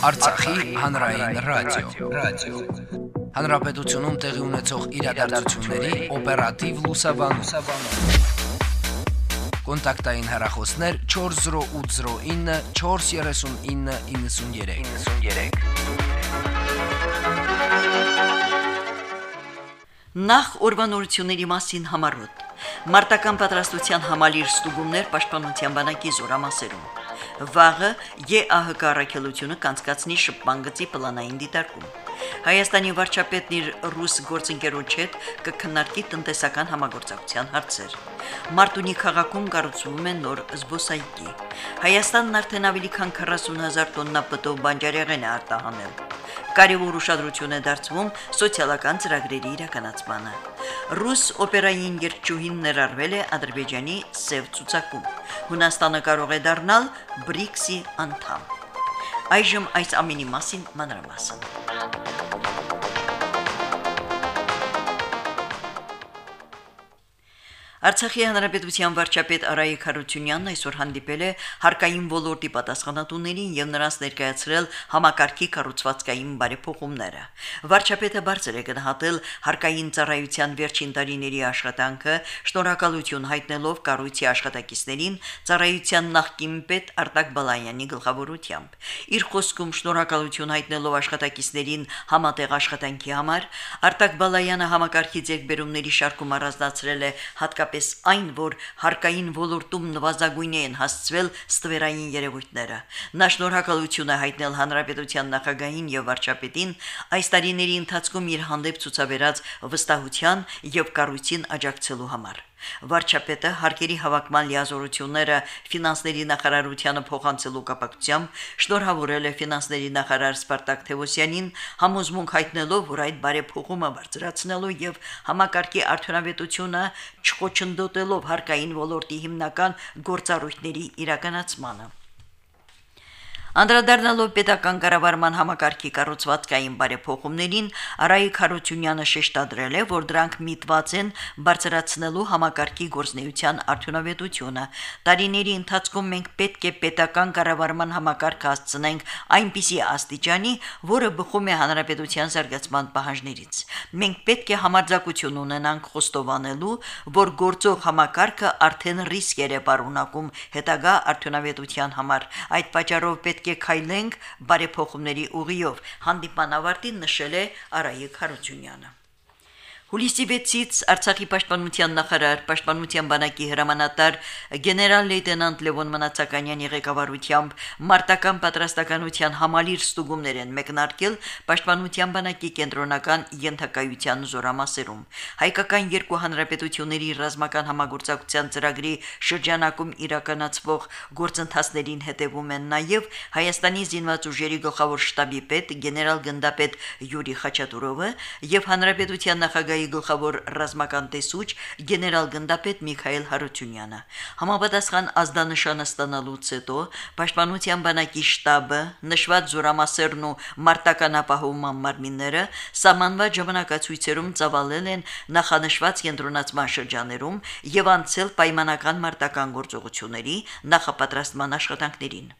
Արցախի հանրային ռադիո, ռադիո։ Հանրապետությունում տեղի ունեցող իրադարձությունների օպերատիվ լուսաբանում։ Կոնտակտային հեռախոսներ 40809 43993։ 93։ Նախ օրվանորությունների մասին համարոտ։ Մարտական պատրաստության համալիր ստուգումներ պաշտպանության բանակի զորամասերում։ Վաղը ԵԱՀԿ առաքելությունը կանցկացնի շփման գծի պլանային դիտարկում։ Հայաստանի վարչապետն իր ռուս գործընկերոջ հետ կքննարկի տնտեսական համագործակցության հարցեր։ Մարտունի քաղաքում կառուցվում է նոր զբոսայգի։ Հայաստանն արդեն ավելի քան 40000 տոննա պտով բանջարեղեն է արտահանել։ Կարևոր ուշադրություն է դարձվում սոցիալական ծրագրերի իրականացմանը։ Ռուս օպերային երգչուհին ներառվել է Ադրբեջանի Սև ցուցակում։ Հունաստանը կարող է դառնալ BRICS-ի անդամ։ Այժմ այս ամինի մասին մանրամասն։ Արցախի հանրապետության վարչապետ Արայիկ Խարությունյանն այսօր հանդիպել է հարկային ոլորտի պատասխանատուներին եւ նրանց ներկայացրել համակարգի կառուցվածքային բարեփոխումները։ Վարչապետը բարձր է գնահատել հարկային ծառայության վերջին տարիների աշխատանքը, շնորհակալություն հայտնելով կառույցի աշխատակիցներին ծառայության նախկին պետ Արտակ Բալայանի գլխավորությամբ։ Իր խոսքում շնորհակալություն հայտնելով աշխատակիցներին համատեղ աշխատանքի համար Արտակ Բալայանը համակարգի ձեռքբերումների շարքում առանձնացրել է հատկապես հատկապես այն, որ հարկային ոլորտում նվազագույն են հասցվել ստվերային երևույթները։ Նա շնորհակալություն է հայտնել հանրապետության նախագահին եւ վարչապետին այս տարիների ընթացքում իր հանդեպ ցուցաբերած վստահության եւ կառույցին աջակցելու համար։ Վարչապետը հարկերի հավաքման լիազորությունները ֆինանսների նախարարությանը փոխանցելու կապակցությամբ շնորհավորել է ֆինանսների նախարար Սպարտակ Թևոսյանին համոզմունք հայտնելով, որ այդ բարեփոխումը բարձրացնելու եւ համակարգի արդյունավետությունը չխոչընդոտելով հարկային ոլորտի հիմնական գործառույթների իրականացմանը։ Անդրադառնալով պետական կառավարման համակարգի կառուցվածքային բարեփոխումներին, Արայիկ Խարությունյանը շեշտադրել է, որ դրանք միտված են բարձրացնելու համակարգի գործնեության արդյունավետությունը։ Տարիների ընթացքում մենք պետք է պետական կառավարման համակարգը հասցնենք այնպիսի աստիճանի, որը բխում է հանրապետության զարգացման պահանջներից։ Մենք պետք է համարձակություն ունենանք խոստովանելու, որ գործող համակարգը արդեն ռիսկեր է պարունակում հետագա արդյունավետության համար։ Այդ պատճառով պետք պետք է քայլենք բարեփոխումների ուղիով, հանդիպան ավարտին նշել է Արայիկ Խարությունյանը։ Հուլիսի 6-ից Արցախի պաշտպանության նախարար, պաշտպանության բանակի հրամանատար գեներալ լեյտենանտ Լևոն Մնացականյանի ղեկավարությամբ մարտական պատրաստականության համալիր ստուգումներ են մեկնարկել պաշտպանության բանակի կենտրոնական ենթակայության զորամասերում։ Հայկական երկու հանրապետությունների ռազմական համագործակցության ծրագրի շրջանակում իրականացվող գործընթացներին հետևում են նաև Հայաստանի զինված ուժերի գլխավոր շտաբի պետ գեներալ գնդապետ Յուրի Խաչատուրովը եւ հանրապետության նախագահ Ռուսիայի գլխավոր ռազմական տեսուչ գեներալ գնդապետ Միքայել Հարությունյանը։ Համապատասխան ազդանշանը ստանալուց հետո Պաշտպանության բանակի շտաբը, նշված զորամասերն ու մարտականապահովման մարմինները սահմանված ժամանակացույցերում ծավալել են նախանշված կենտրոնացման շրջաներում եւ անցել պայմանական մարտական գործողությունների նախապատրաստման աշխատանքներին։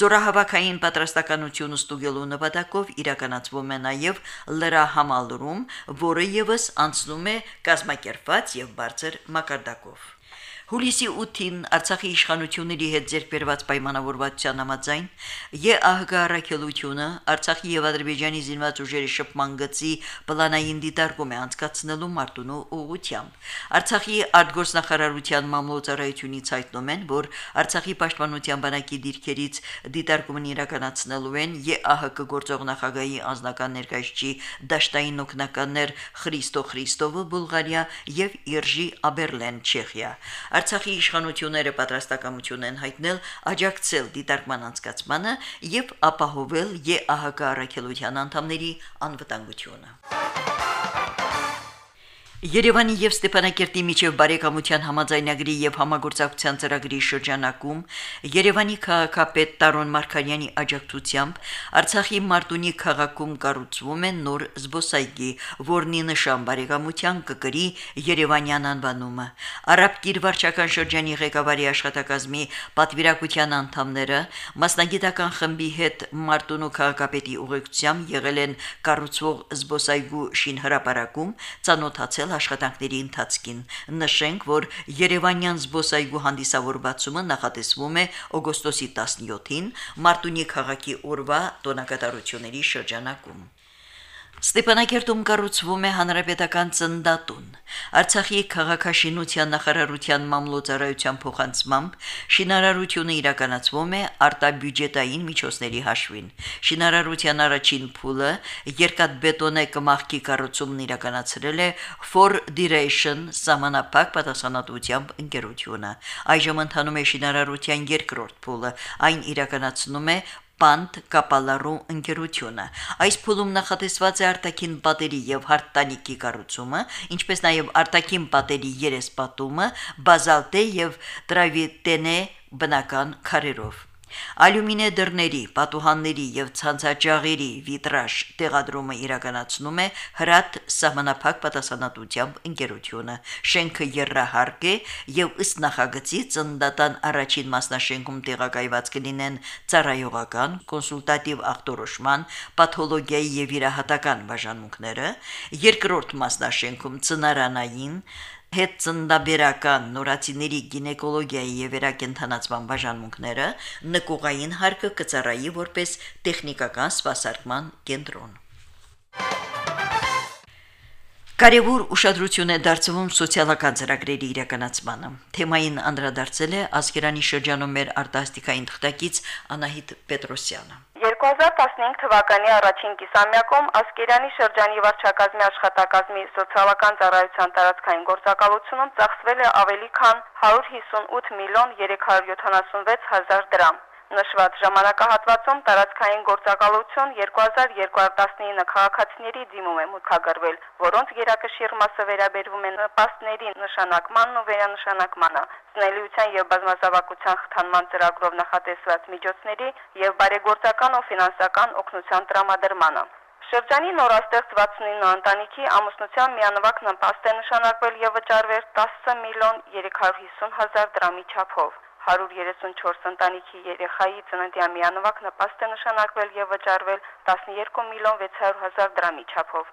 Զորահավաքային պատրաստականություն ստուգելու նպատակով իրականացվում է նաև լրահամալրում, որը եւս անցնում է կազմակերպված եւ բարձր մակարդակով։ Հուլիսի 8-ին Արցախի իշխանությունների հետ ձեռքբերված պայմանավորվածության համաձայն ԵԱՀԿ առաքելությունը Արցախի եւ Ադրբեջանի զինված ուժերի շփման գծի պլանային դիտարկում է անցկացնելու Մարտունու ուղությամբ։ Արցախի արտգործնախարարության մամլոյցարայությունից հայտնում են, որ Արցախի պաշտպանության բանակի դիրքերից դիտարկումն իրականացնելու են ԵԱՀԿ գործող նախագահի անձնական ներկայացուցիչ Դաշտային օկնականներ Խրիստո Խրիստովը Բուլղարիա եւ Իրջի Աբերլեն Չեխիա։ Արցախի իշխանությունները պատրաստակամություն են հայտնել աջակցել դիտարկման անցկացմանը եւ ապահովել ԵԱՀԿ առաքելության անդամների անվտանգությունը։ Երևանի եւ Ստեփանակերտի միջև բարեկամության համաձայնագրի եւ համագործակցության ծրագրի շրջանակում Երևանի քաղաքապետ Տարոն Մարկարյանի աջակցությամբ Արցախի Մարտունի քաղաքում կառուցվում է նոր զբոսայգի, որն ի նշան բարեկամության կկրի Երևանյան անվանումը։ Արաբկիր վարչական շրջանի ղեկավարի աշխատակազմի պատվիրակության անդամները մասնագիտական խմբի հետ Մարտունու քաղաքապետի ուղեկցությամբ եղել են կառուցվող զբոսայգու շինհրապարակում ցանոթացել ստացել աշխատանքների ընթացքին։ Նշենք, որ Երևանյան զբոսայգու հանդիսավորվածումը նախատեսվում է օգոստոսի 17-ին Մարտունի քաղաքի օրվա տոնակատարությունների շրջանակում։ Ստեփանակերտում կառուցվում է հանրապետական ծնդատուն։ Արցախի քաղաքաշինության նախարարության մամլոյցարայության փոխանցմամբ շինարարությունը իրականացվում է արտաբյուջետային միջոցների հաշվին։ Շինարարության առաջին փուլը երկաթբետոնե կմախքի կառուցումն իրականացրել է For Duration սահմանափակ պատասխանատվությամբ ընկերությունը։ Այժմ ընթանում է շինարարության երկրորդ փուլը։ Այն իրականացնում է Պանտ կապալարու ընկերությունը։ Այս փուլում նախատեսված է արտաքին պատերի եւ հարտանիքի կառուցումը, ինչպես նաեւ արտաքին պատերի երեսպատումը, բազալտե եւ տրավիտենե բնական քարերով։ Ալյումինե դռների, պատուհանների եւ ցանցաճաղերի վիտրաժ տեղադրումը իրականացնում է հրատ սահմանափակ պատասխանատվությամբ ընկերությունը։ Շենքը երրահարկ է եւ ըստ նախագծի ծնդատան առաջին մասնաշենքում տեղակայված կլինեն ծառայողական, կոնսուլտատիվ ախտորոշման, պաթոլոգիայի եւ վիրահատական բաժանմունքները, երկրորդ մասնաշենքում ծնարանային հետ ծնդաբերական նորացիների գինեկոլոգիայի եւ վերակենդանացման բաժանմունքները նկուղային հարկը կծառայի որպես տեխնիկական սպասարկման կենտրոն։ Կարևոր ուշադրություն է դարձվում սոցիալական ծրագրերի իրականացմանը։ Թեմային անդրադարձել է Ասկերանի շրջանում մեր արտասթիկային թղթակից Անահիտ Պետրոսյանը։ 2015 թվականի առաջին կիսամյակում Ասկերանի շրջանի վարչակազմի աշխատակազմի սոցիալական ծառայության տարածքային գործակալությունում ծախսվել է ավելի քան 158 միլիոն 376 հազար դրամ։ Նշված ժամանակահատվածում տարածքային գործակալություն 2219 քաղաքացիների դիմում է մուտքագրվել, որոնց գերակշիռ մասը վերաբերվում է նպաստների նշանակմանն ու վերանշանակմանը, ծնելիության եւ բազմազավակության խթանման ծրագրով նախատեսված միջոցների եւ բարեգործական ու ֆինանսական օգնության տրամադրմանը։ Շրջանի նորաստեղծ 69 ընտանիքի ամուսնության միանվագ նպաստ է նշանակվել եւ վճարվել 10 միլիոն 350 հազար դրամի չափով։ 134 ընտանիքի երեխայի ծննդյան միանվագ նպաստ է նշանակվել եւ վճարվել 12 միլիոն 600 հազար դրամի չափով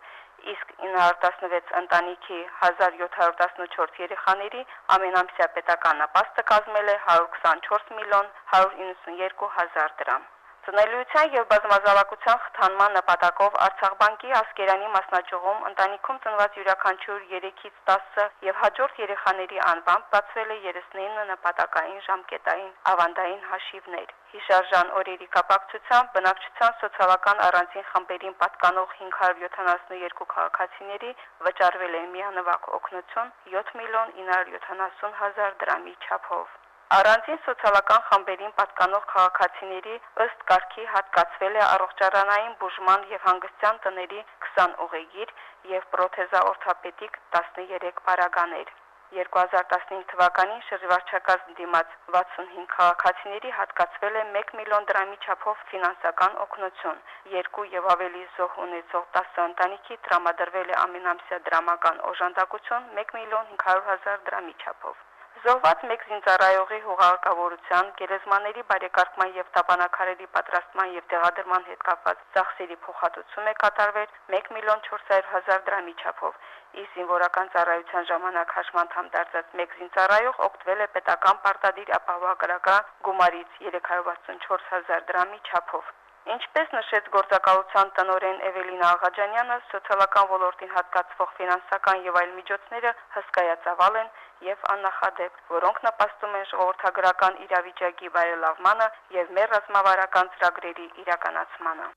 իսկ 916 ընտանիքի 1714 երեխաների ամենամսյա պետական նպաստը կազմել է 124 միլիոն 192 հազար դրամ։ Ծնելիության եւ բազմազավակության խթանման նպատակով Արցախ բանկի Ասկերանի մասնաճյուղում ընտանիքում ծնված յուրաքանչյուր 3-ից 10 եւ հաջորդ երեխաների անվամբ բացվել է 39 նպատակային ժամկետային ավանդային հաշիվներ։ Հիշարժան օրերի կապակցությամբ բնակչության սոցիալական առանձին խմբերին պատկանող 572 քաղաքացիների վճարվել է միանվագ օգնություն 7 միլիոն 970 հազար դրամի չափով։ Առանձին սոցիալական խմբերին պատկանող քաղաքացիների ըստ կարգի հատկացվել է առողջարանային բուժման եւ հանգստյան տների 20 ուղեգիր եւ պրոթեզաօրթոպեդիկ 13 պարագաներ։ 2015 թվականին շրջվարչակազմ դիմաց 65 քաղաքացիների հատկացվել է 1 միլիոն դրամի չափով ֆինանսական օգնություն։ Երկու եւ ավելի զոհ ունեցող 10 ընտանիքի տրամադրվել է ամենամսյա դրամական օժանդակություն 1 միլիոն 500 հազար դրամի չափով։ Զոհված մեկ զինծառայողի հողարկավորության, գերեզմաների բարեկարգման եւ տապանակարերի պատրաստման եւ տեղադրման հետ կապված ծախսերի փոխհատուցում է կատարվել 1 միլիոն 400 հազար դրամի չափով։ Իսկ զինվորական ծառայության ժամանակ հաշմանդամ դարձած մեկ զինծառայող օգտվել է պետական պարտադիր ապահովագրական գումարից 364 հազար դրամի չափով։ Ինչպես նշեց գործակալության տնօրեն Էվելինա Աղաջանյանը, սոցիալական ոլորտին հատկացվող ֆինանսական եւ այլ միջոցները հսկայածավալ են եւ աննախադեպ, որոնք նպաստում են ժողովրդագրական իրավիճակի բարելավմանը եւ մեր ռազմավարական ծրագրերի իրականացմանը։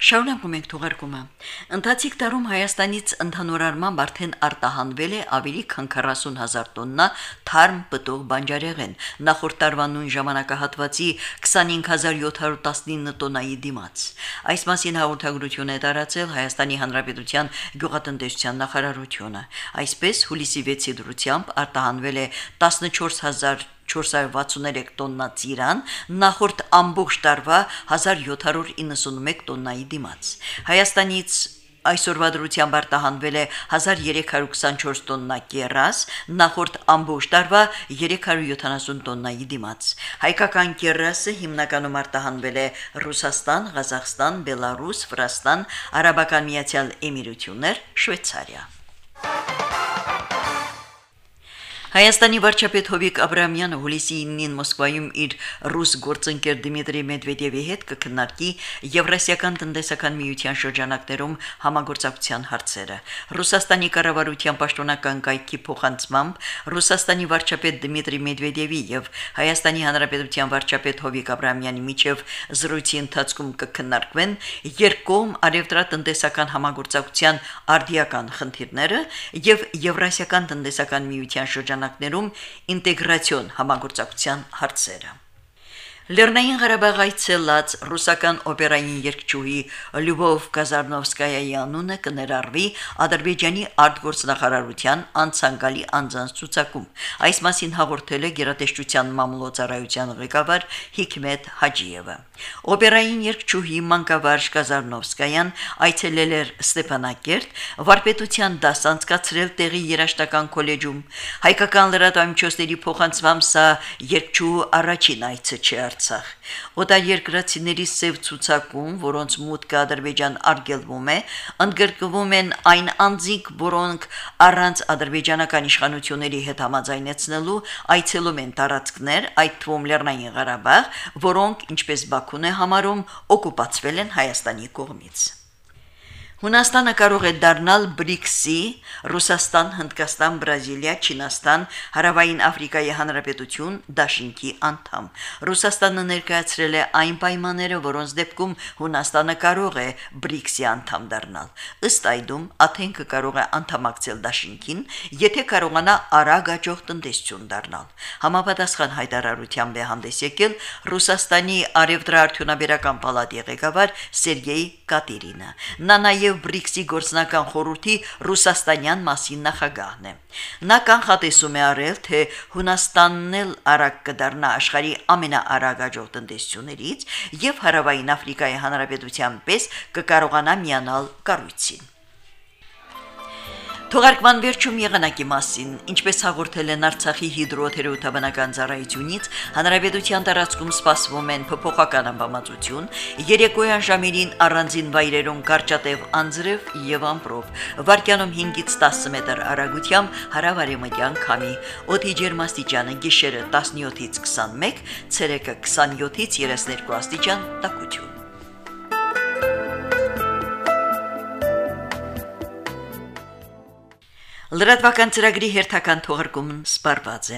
Շարունակում ենք թողարկումը։ Ընթացիկ տարում Հայաստանից ընդհանուր առմամբ արդեն արտահանվել է ավելի քան 40000 տոննա թարմ պտուղ բանջարեղեն, նախորդ տարվա նույն ժամանակահատվածի 25719 տոննայի դիմաց։ Այս մասին հաղորդագրություն է տարածել Հայաստանի Հանրապետության գյուղատնտեսության նախարարությունը։ Այսպես հուլիսի 6-ի դրությամբ արտահանվել է 14000 463 տոննա ծիրան, նախորդ ամբողջ տարվա 1791 տոննայի դիմաց։ Հայաստանից այսօրվա դրությամբ արտահանվել է 1324 տոննա կերաս, նախորդ ամբողջ տարվա 370 տոննայի դիմաց։ Հայկական կերասը հիմնականում արտահանվել է Ռուսաստան, Ղազախստան, Բելարուս, Վրաստան, Արաբական Միացյալ Էմիրություններ, Շվեյցարիա։ Հայաստանի վարչապետ Հովիկ Աբրամյանը հուլիսի 9-ին Մոսկվայում իր ռուս գործընկեր Դմիտրի Մեդվեդևի հետ կքննարկի Եվրասիական տնտեսական միության շրջանակներում համագործակցության հարցերը։ Ռուսաստանի կառավարության պաշտոնական կայքի փոխանցմամբ Ռուսաստանի վարչապետ Դմիտրի Մեդվեդևի եւ Հայաստանի Հանրապետության վարչապետ Հովիկ Աբրամյանի միջև զրույցի ընթացքում կքննարկվեն երկկողմ արևտրատնտեսական համագործակցության արդիական խնդիրները եւ Եվրասիական տնտեսական միության շրջան շրջանակներում ինտեգրացիոն համագործակցության հարցերը։ Լեռնային Ղարաբաղ այցելած ռուսական օպերային երգչուհի Լյուբով Կազարնովսկայայի անունը կներառվի Ադրբեջանի արտգործնախարարության անցանկալի անձանց ցուցակում։ Այս մասին հաղորդել է Գերատեսչության մամուլոցարայության ղեկավար Հիկմետ Հաջիևը։ Օպերային երգչուհի Մանկավարժ Կազարնովսկայան այցելել էր Ստեփանակերտ, վարպետության դաս անցկացրել տեղի երաշտական քոլեջում։ Հայկական լրատվամիջոցների փոխանցմամբ սա երգչուհու առաջին այցը չէ Արցախ։ Օտարերկրացիների սև ցուցակում, որոնց մուտքը Ադրբեջան արգելվում է, ընդգրկվում են այն անձիկ, որոնք առանց ադրբեջանական իշխանությունների հետ համաձայնեցնելու այցելում են տարածքներ, այդ թվում Լեռնային Ղարաբաղ, որոնք, ինչպես Բաքուն է համարում, օկուպացվել են Հայաստանի կողմից։ Հունաստանը կարող է դառնալ BRICS-ի Ռուսաստան, Հնդկաստան, Բրազիլիա, Չինաստան, Հարավային Աֆրիկայի Հանրապետություն դաշինքի անդամ։ Ռուսաստանը ներկայացրել է այն պայմանները, որոնց դեպքում Հունաստանը կարող է BRICS-ի անդամ դառնալ։ Ըստ այդմ, Աթենքը կարող է անդամակցել դաշինքին, եթե կարողանա արագ աճող տնտեսություն դառնալ։ Համապատասխան հայտարարությամբ է հանդես եկել Ռուսաստանի արևտրաարդյունաբերական պալատի ղեկավար Սերգեյ Կատերինը։ Նա նաև եւ BRICS-ի գործնական խորհրդի ռուսաստանյան մասին նախագահն է։ Նա կանխատեսում է արել, թե Հունաստանն էլ արագ կդառնա աշխարհի ամենաարագ աջող տնտեսություններից եւ Հարավային Աֆրիկայի Հանրապետության պես կկարողանա միանալ կառույցին։ Թողարկման վերջում եղանակի մասին, ինչպես հաղորդել են Արցախի հիդրոթերապևտաբանական ծառայությունից, հանրապետության տարածքում սպասվում են փոփոխական ամպամածություն, երեկոյան ժամերին առանձին վայրերում կարճատև անձրև եւ ամպրոպ, վարկյանում 5-ից 10 մետր արագությամբ հարավարեմտյան քամի, օդի ջերմաստիճանը գիշերը 17-ից 21, ցերեկը 27-ից 32 աստիճան տաքություն։ Լրատվական ծրագրի հերթական թողարկումն սպառված է։